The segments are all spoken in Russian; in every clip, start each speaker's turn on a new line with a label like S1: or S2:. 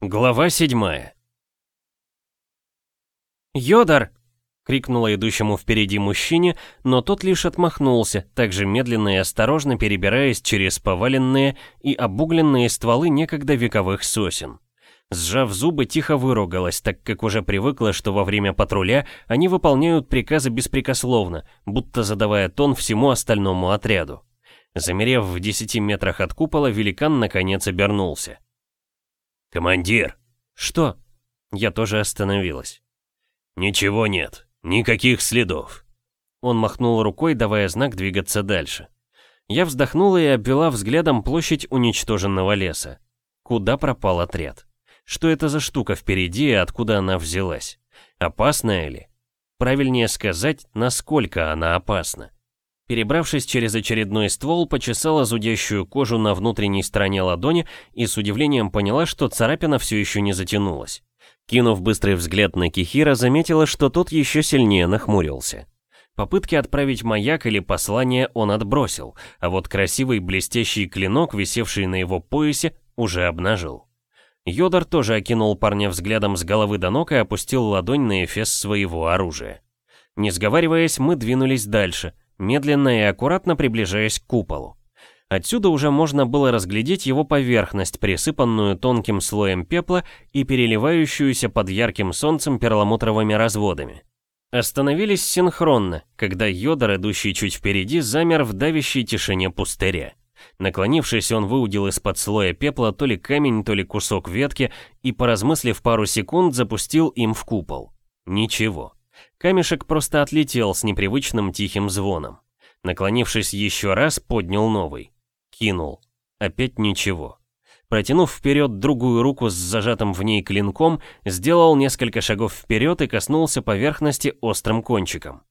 S1: Глава седьмая «Йодар!» — крикнула идущему впереди мужчине, но тот лишь отмахнулся, также медленно и осторожно перебираясь через поваленные и обугленные стволы некогда вековых сосен. Сжав зубы, тихо выругалась, так как уже привыкла, что во время патруля они выполняют приказы беспрекословно, будто задавая тон всему остальному отряду. Замерев в десяти метрах от купола, великан наконец обернулся.
S2: «Командир!»
S1: «Что?» Я тоже остановилась.
S2: «Ничего нет, никаких следов».
S1: Он махнул рукой, давая знак двигаться дальше. Я вздохнула и обвела взглядом площадь уничтоженного леса. Куда пропал отряд? Что это за штука впереди и откуда она взялась? Опасная ли? Правильнее сказать, насколько она опасна. Перебравшись через очередной ствол, почесала зудящую кожу на внутренней стороне ладони и с удивлением поняла, что царапина все еще не затянулась. Кинув быстрый взгляд на Кихира, заметила, что тот еще сильнее нахмурился. Попытки отправить маяк или послание он отбросил, а вот красивый блестящий клинок, висевший на его поясе, уже обнажил. Йодар тоже окинул парня взглядом с головы до ног и опустил ладонь на эфес своего оружия. Не сговариваясь, мы двинулись дальше — медленно и аккуратно приближаясь к куполу. Отсюда уже можно было разглядеть его поверхность, присыпанную тонким слоем пепла и переливающуюся под ярким солнцем перламутровыми разводами. Остановились синхронно, когда Йодор, идущий чуть впереди, замер в давящей тишине пустыря. Наклонившись, он выудил из-под слоя пепла то ли камень, то ли кусок ветки и, поразмыслив пару секунд, запустил им в купол. Ничего. Камешек просто отлетел с непривычным тихим звоном. Наклонившись еще раз, поднял новый. Кинул. Опять ничего. Протянув вперед другую руку с зажатым в ней клинком, сделал несколько шагов вперед и коснулся поверхности острым кончиком.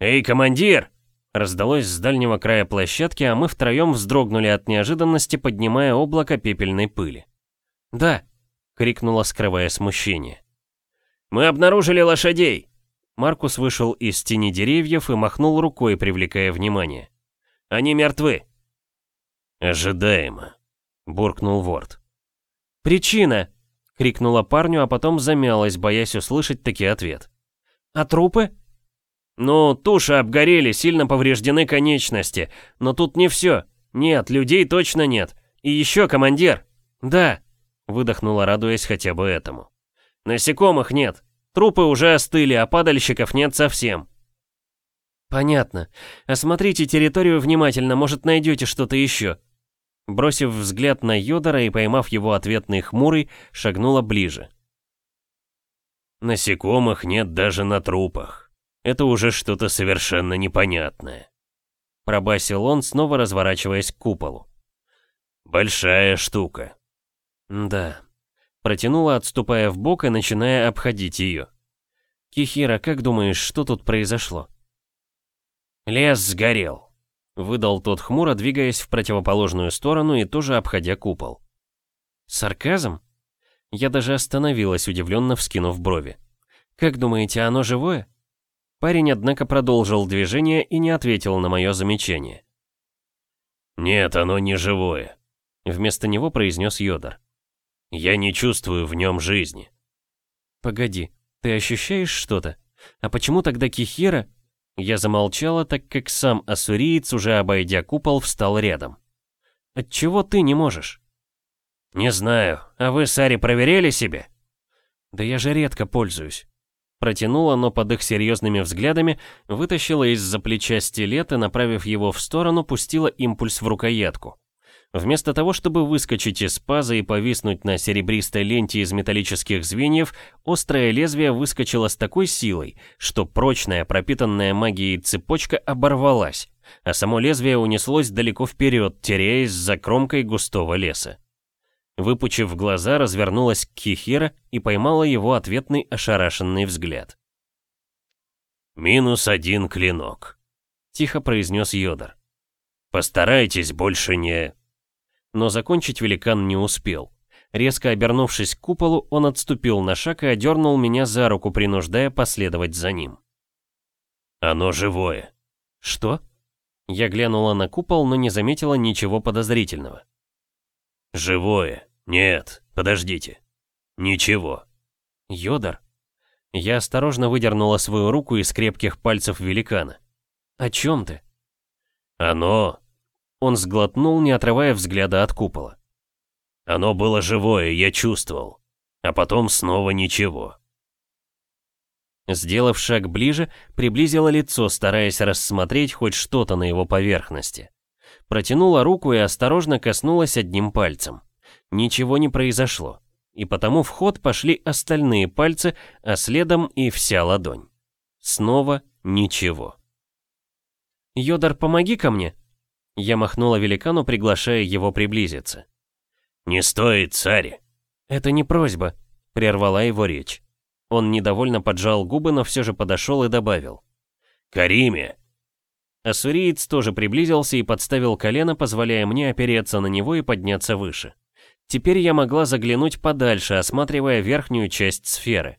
S1: «Эй, командир!» Раздалось с дальнего края площадки, а мы втроем вздрогнули от неожиданности, поднимая облако пепельной пыли. «Да!» — крикнула, скрывая смущение. «Мы обнаружили лошадей!» Маркус вышел из тени деревьев и махнул рукой, привлекая внимание. «Они мертвы!»
S2: «Ожидаемо», — буркнул Ворд.
S1: «Причина!» — крикнула парню, а потом замялась, боясь услышать таки ответ. «А трупы?» «Ну, туши обгорели, сильно повреждены конечности. Но тут не все. Нет, людей точно нет. И еще командир!» «Да!» — выдохнула, радуясь хотя бы этому. Насекомых нет. Трупы уже остыли, а падальщиков нет совсем. Понятно. Осмотрите территорию внимательно, может найдете что-то еще. Бросив взгляд на Йодора и поймав его ответный хмурый, шагнула ближе.
S2: Насекомых нет даже на трупах. Это уже что-то совершенно непонятное.
S1: Пробасил он, снова разворачиваясь к куполу.
S2: Большая штука.
S1: Да, Протянула, отступая в бок и начиная обходить ее. «Кихира, как думаешь, что тут произошло?»
S2: «Лес сгорел», —
S1: выдал тот хмуро, двигаясь в противоположную сторону и тоже обходя купол. «Сарказм?» Я даже остановилась, удивленно вскинув брови. «Как думаете, оно живое?» Парень, однако, продолжил движение и не ответил на мое замечание.
S2: «Нет, оно не живое», — вместо него произнес Йодор. Я не чувствую в нем жизни.
S1: Погоди, ты ощущаешь что-то? А почему тогда Кихира... Я замолчала, так как сам ассуриец, уже обойдя купол, встал рядом. Отчего ты не можешь?
S2: Не знаю, а вы, Сари, проверяли себе?
S1: Да я же редко пользуюсь. Протянула, но под их серьезными взглядами вытащила из-за плеча стилет и, направив его в сторону, пустила импульс в рукоятку. Вместо того, чтобы выскочить из паза и повиснуть на серебристой ленте из металлических звеньев, острое лезвие выскочило с такой силой, что прочная, пропитанная магией цепочка оборвалась, а само лезвие унеслось далеко вперед, теряясь за кромкой густого леса. Выпучив глаза, развернулась к Кихира и поймала его ответный ошарашенный взгляд.
S2: «Минус один клинок», — тихо произнес Йодор. «Постарайтесь больше не...»
S1: Но закончить великан не успел. Резко обернувшись к куполу, он отступил на шаг и одернул меня за руку, принуждая последовать за ним.
S2: «Оно живое».
S1: «Что?» Я глянула на купол, но не заметила ничего подозрительного.
S2: «Живое. Нет, Подождите. Ничего.
S1: Йодор? Я осторожно выдернула свою руку из крепких пальцев великана. О чем ты?
S2: Оно...
S1: Он сглотнул, не отрывая взгляда от купола.
S2: Оно было живое, я чувствовал. А потом снова ничего.
S1: Сделав шаг ближе, приблизила лицо, стараясь рассмотреть хоть что-то на его поверхности. Протянула руку и осторожно коснулась одним пальцем. Ничего не произошло, и потому в ход пошли остальные пальцы, а следом и вся ладонь. Снова ничего. «Йодар, помоги ко мне!» Я махнула великану, приглашая его приблизиться.
S2: «Не стоит, царь!»
S1: «Это не просьба», — прервала его речь. Он недовольно поджал губы, но все же подошел и добавил.
S2: «Кариме!»
S1: Ассуриец тоже приблизился и подставил колено, позволяя мне опереться на него и подняться выше. Теперь я могла заглянуть подальше, осматривая верхнюю часть сферы.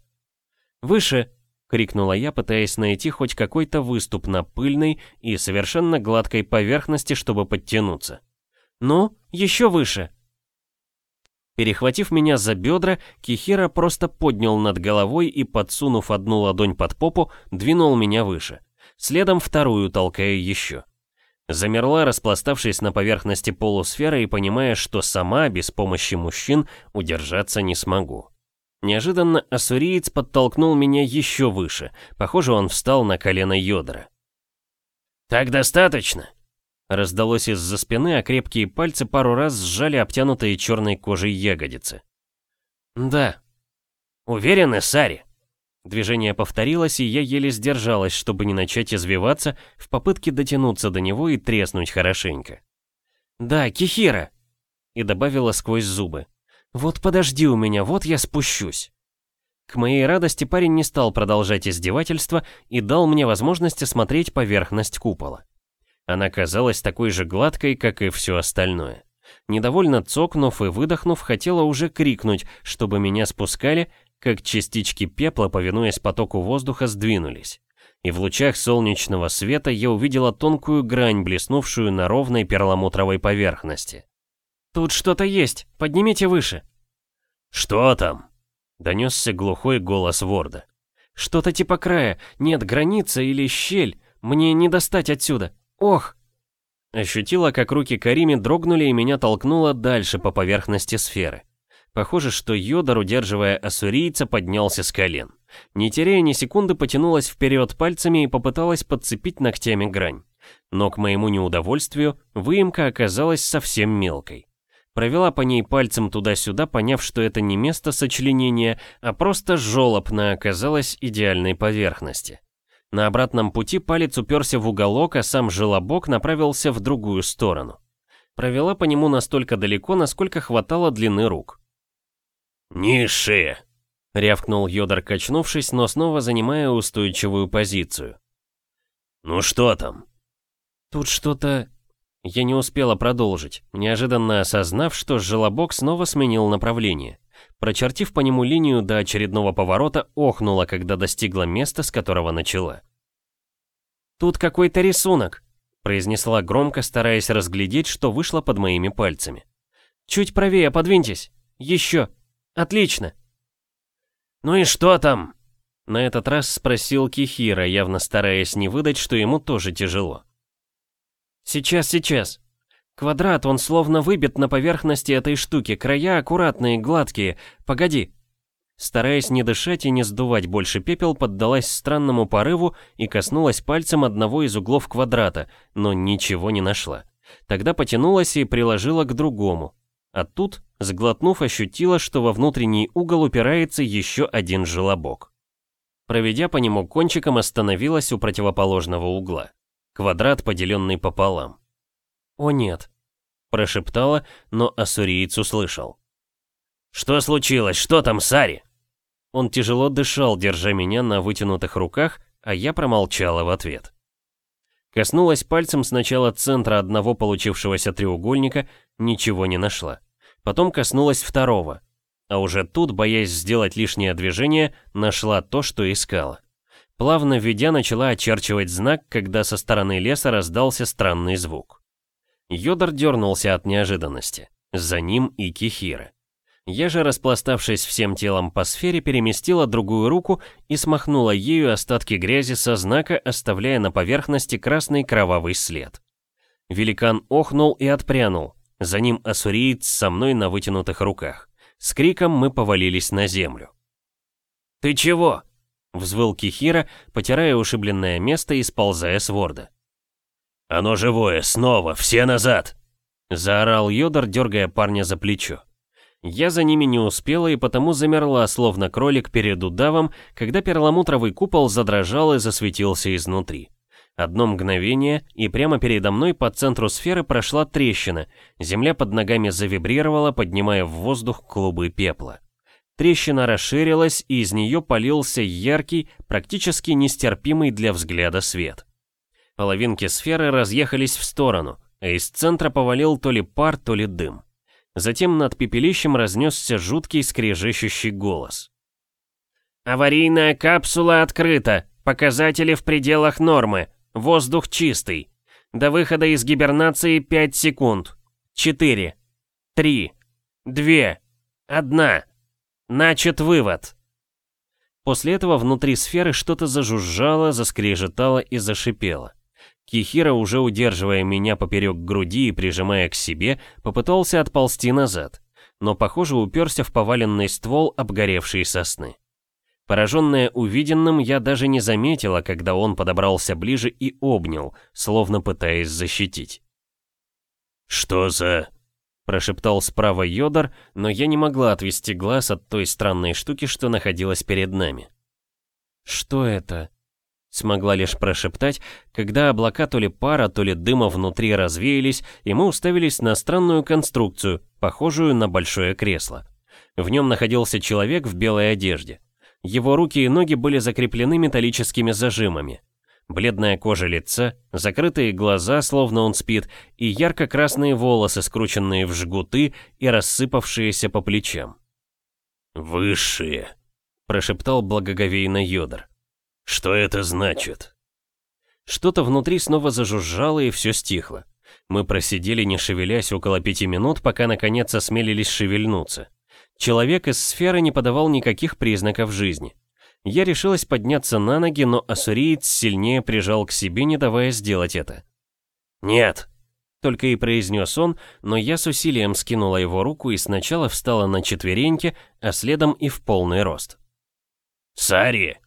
S1: «Выше!» — крикнула я, пытаясь найти хоть какой-то выступ на пыльной и совершенно гладкой поверхности, чтобы подтянуться. «Ну, еще выше!» Перехватив меня за бедра, Кихира просто поднял над головой и, подсунув одну ладонь под попу, двинул меня выше. Следом вторую толкая еще. Замерла, распластавшись на поверхности полусферы и понимая, что сама, без помощи мужчин, удержаться не смогу. Неожиданно ассуриец подтолкнул меня еще выше. Похоже, он встал на колено Йодора. «Так достаточно?» Раздалось из-за спины, а крепкие пальцы пару раз сжали обтянутые черной кожей ягодицы. «Да». «Уверены, Сари?» Движение повторилось, и я еле сдержалась, чтобы не начать извиваться в попытке дотянуться до него и треснуть хорошенько. «Да, Кихира!» И добавила сквозь зубы. «Вот подожди у меня, вот я спущусь». К моей радости парень не стал продолжать издевательство и дал мне возможность осмотреть поверхность купола. Она казалась такой же гладкой, как и все остальное. Недовольно цокнув и выдохнув, хотела уже крикнуть, чтобы меня спускали, как частички пепла, повинуясь потоку воздуха, сдвинулись. И в лучах солнечного света я увидела тонкую грань, блеснувшую на ровной перламутровой поверхности. «Тут что-то есть, поднимите выше».
S2: «Что там?»
S1: — донесся глухой голос Ворда. «Что-то типа края, нет, граница или щель, мне не достать отсюда». Ох! Ощутила, как руки Карими дрогнули и меня толкнуло дальше по поверхности сферы. Похоже, что Йодар, удерживая ассурийца, поднялся с колен. Не теряя ни секунды, потянулась вперед пальцами и попыталась подцепить ногтями грань. Но к моему неудовольствию, выемка оказалась совсем мелкой. Провела по ней пальцем туда-сюда, поняв, что это не место сочленения, а просто жёлоб на оказалось идеальной поверхности. На обратном пути палец уперся в уголок, а сам желобок направился в другую сторону. Провела по нему настолько далеко, насколько хватало длины рук.
S2: «Низшие!»
S1: — рявкнул Йодор, качнувшись, но снова занимая устойчивую позицию.
S2: «Ну что там?»
S1: «Тут что-то...» Я не успела продолжить, неожиданно осознав, что желобок снова сменил направление. Прочертив по нему линию до очередного поворота, охнула, когда достигла места, с которого начала. «Тут какой-то рисунок», — произнесла громко, стараясь разглядеть, что вышло под моими пальцами. «Чуть правее подвиньтесь. Еще. Отлично».
S2: «Ну и что там?»
S1: На этот раз спросил Кихира, явно стараясь не выдать, что ему тоже тяжело. «Сейчас, сейчас», Квадрат, он словно выбит на поверхности этой штуки, края аккуратные, гладкие. Погоди. Стараясь не дышать и не сдувать больше пепел, поддалась странному порыву и коснулась пальцем одного из углов квадрата, но ничего не нашла. Тогда потянулась и приложила к другому. А тут, сглотнув, ощутила, что во внутренний угол упирается еще один желобок. Проведя по нему кончиком, остановилась у противоположного угла. Квадрат, поделенный пополам. «О нет», — прошептала, но ассуриец услышал.
S2: «Что случилось? Что там, Сари?»
S1: Он тяжело дышал, держа меня на вытянутых руках, а я промолчала в ответ. Коснулась пальцем сначала центра одного получившегося треугольника, ничего не нашла. Потом коснулась второго. А уже тут, боясь сделать лишнее движение, нашла то, что искала. Плавно ведя, начала очерчивать знак, когда со стороны леса раздался странный звук. Йодор дернулся от неожиданности. За ним и Кихира. Я же, распластавшись всем телом по сфере, переместила другую руку и смахнула ею остатки грязи со знака, оставляя на поверхности красный кровавый след. Великан охнул и отпрянул. За ним ассуриец со мной на вытянутых руках. С криком мы повалились на землю. «Ты чего?» — взвыл Кихира, потирая ушибленное место и сползая с ворда.
S2: «Оно живое, снова, все назад!»
S1: — заорал Йодор, дергая парня за плечо. Я за ними не успела и потому замерла, словно кролик перед удавом, когда перламутровый купол задрожал и засветился изнутри. Одно мгновение, и прямо передо мной по центру сферы прошла трещина, земля под ногами завибрировала, поднимая в воздух клубы пепла. Трещина расширилась, и из нее полился яркий, практически нестерпимый для взгляда свет. Половинки сферы разъехались в сторону, а из центра повалил то ли пар, то ли дым. Затем над пепелищем разнесся жуткий скрежещущий голос. «Аварийная капсула открыта! Показатели в пределах нормы! Воздух чистый! До выхода из гибернации 5 секунд! 4, 3, 2, 1! Начат вывод!» После этого внутри сферы что-то зажужжало, заскрежетало и зашипело. Кихира, уже удерживая меня поперек груди и прижимая к себе, попытался отползти назад, но, похоже, уперся в поваленный ствол обгоревшей сосны. Пораженная увиденным, я даже не заметила, когда он подобрался ближе и обнял, словно пытаясь защитить.
S2: «Что за...»
S1: — прошептал справа Йодор, но я не могла отвести глаз от той странной штуки, что находилась перед нами. «Что это?» Смогла лишь прошептать, когда облака то ли пара, то ли дыма внутри развеялись, и мы уставились на странную конструкцию, похожую на большое кресло. В нем находился человек в белой одежде. Его руки и ноги были закреплены металлическими зажимами. Бледная кожа лица, закрытые глаза, словно он спит, и ярко-красные волосы, скрученные в жгуты и рассыпавшиеся по плечам.
S2: «Высшие», —
S1: прошептал благоговейно Йодор.
S2: Что это значит?
S1: Что-то внутри снова зажужжало и все стихло. Мы просидели, не шевелясь, около пяти минут, пока наконец осмелились шевельнуться. Человек из сферы не подавал никаких признаков жизни. Я решилась подняться на ноги, но ассуриец сильнее прижал к себе, не давая сделать это.
S2: «Нет!»
S1: Только и произнес он, но я с усилием скинула его руку и сначала встала на четвереньки, а следом и в полный рост.
S2: «Сари!»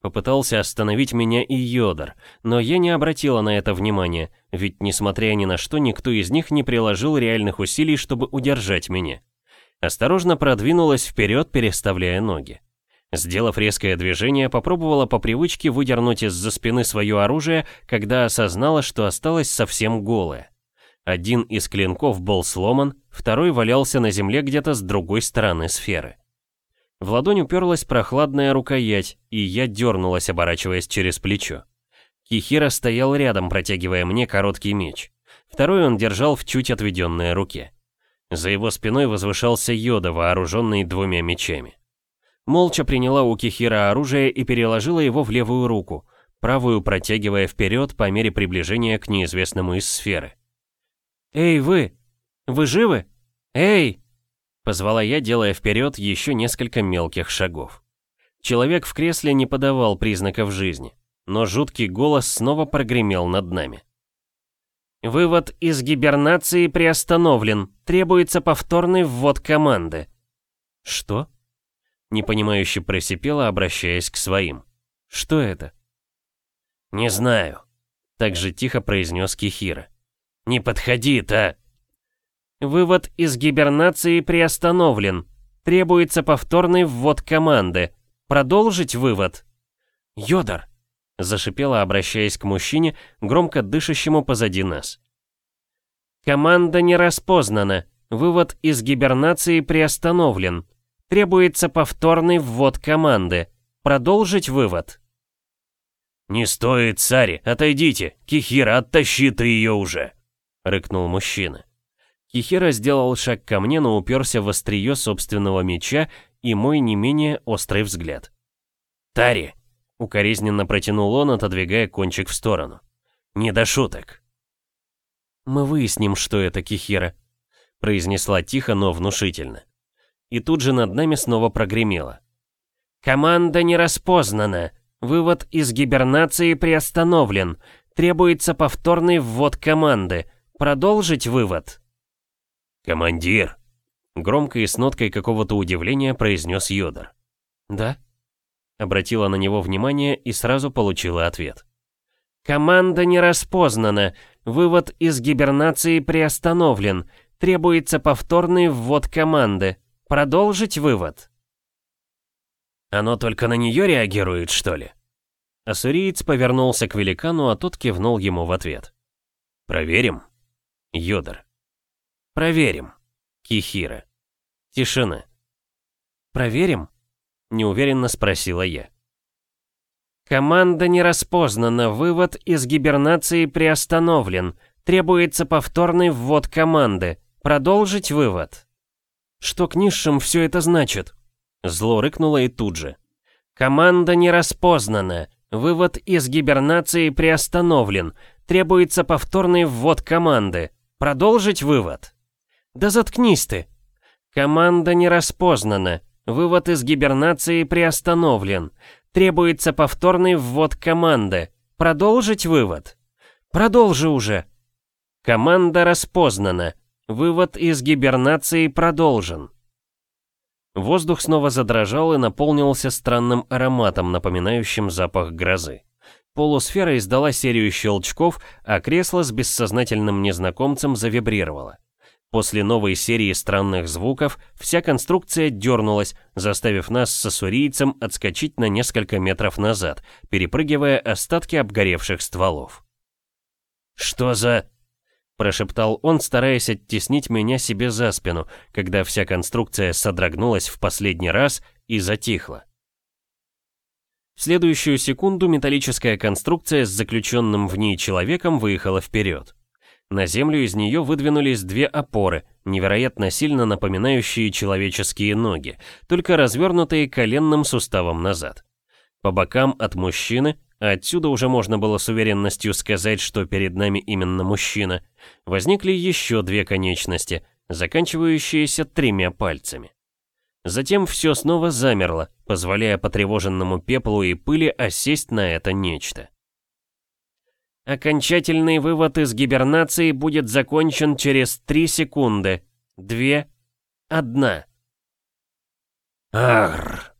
S1: Попытался остановить меня и Йодор, но я не обратила на это внимания, ведь несмотря ни на что, никто из них не приложил реальных усилий, чтобы удержать меня. Осторожно продвинулась вперед, переставляя ноги. Сделав резкое движение, попробовала по привычке выдернуть из-за спины свое оружие, когда осознала, что осталась совсем голая. Один из клинков был сломан, второй валялся на земле где-то с другой стороны сферы. В ладонь уперлась прохладная рукоять, и я дернулась, оборачиваясь через плечо. Кихира стоял рядом, протягивая мне короткий меч. Второй он держал в чуть отведенной руке. За его спиной возвышался Йода, вооруженный двумя мечами. Молча приняла у Кихира оружие и переложила его в левую руку, правую протягивая вперед по мере приближения к неизвестному из сферы. «Эй, вы! Вы живы? Эй!» Позвала я, делая вперед еще несколько мелких шагов. Человек в кресле не подавал признаков жизни, но жуткий голос снова прогремел над нами. «Вывод из гибернации приостановлен. Требуется повторный ввод команды». «Что?» Непонимающе просипела, обращаясь к своим. «Что это?»
S2: «Не знаю», — так же тихо произнес Кихира. «Не подходи-то!»
S1: Вывод из гибернации приостановлен. Требуется повторный ввод команды. Продолжить вывод. Йодор, зашипела, обращаясь к мужчине, громко дышащему позади нас. Команда не распознана. Вывод из гибернации приостановлен. Требуется повторный ввод команды. Продолжить вывод.
S2: «Не стоит, Сари, отойдите! Кихира, оттащи ты ее уже!» — рыкнул мужчина.
S1: Кихира сделал шаг ко мне, но уперся в острие собственного меча и мой не менее острый взгляд.
S2: «Тари!»
S1: — укоризненно протянул он, отодвигая кончик в сторону.
S2: «Не до шуток!»
S1: «Мы выясним, что это Кихира», — произнесла тихо, но внушительно. И тут же над нами снова прогремело. «Команда не распознана. Вывод из гибернации приостановлен. Требуется повторный ввод команды. Продолжить вывод?»
S2: «Командир!» Громко и с ноткой какого-то удивления произнес Йодор.
S1: «Да?»
S2: Обратила на него внимание и сразу получила ответ.
S1: «Команда не распознана. Вывод из гибернации приостановлен. Требуется повторный ввод команды. Продолжить вывод?»
S2: «Оно только на нее реагирует, что ли?»
S1: Ассуриец повернулся к великану, а тот кивнул ему в ответ.
S2: «Проверим?»
S1: Йодор.
S2: «Проверим».
S1: Кихира. Тишина. «Проверим?» — неуверенно спросила я. «Команда не распознана, вывод из гибернации приостановлен. Требуется повторный ввод команды. Продолжить вывод». «Что к низшим все это значит?» Зло рыкнуло и тут же. «Команда не распознана. Вывод из гибернации приостановлен. Требуется повторный ввод команды. Продолжить вывод». «Да заткнись ты!» «Команда не распознана. Вывод из гибернации приостановлен. Требуется повторный ввод команды. Продолжить вывод?» «Продолжи уже!» «Команда распознана. Вывод из гибернации продолжен». Воздух снова задрожал и наполнился странным ароматом, напоминающим запах грозы. Полусфера издала серию щелчков, а кресло с бессознательным незнакомцем завибрировало. После новой серии странных звуков вся конструкция дернулась, заставив нас с ассурийцем отскочить на несколько метров назад, перепрыгивая остатки обгоревших стволов.
S2: «Что за...»
S1: — прошептал он, стараясь оттеснить меня себе за спину, когда вся конструкция содрогнулась в последний раз и затихла. В следующую секунду металлическая конструкция с заключенным в ней человеком выехала вперед. На землю из нее выдвинулись две опоры, невероятно сильно напоминающие человеческие ноги, только развернутые коленным суставом назад. По бокам от мужчины, отсюда уже можно было с уверенностью сказать, что перед нами именно мужчина, возникли еще две конечности, заканчивающиеся тремя пальцами. Затем все снова замерло, позволяя потревоженному пеплу и пыли осесть на это нечто. Окончательный вывод из гибернации будет закончен через 3 секунды. 2. 1.
S2: Арр!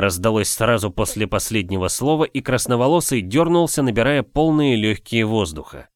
S1: Раздалось сразу после последнего слова, и красноволосый дернулся, набирая полные легкие воздуха.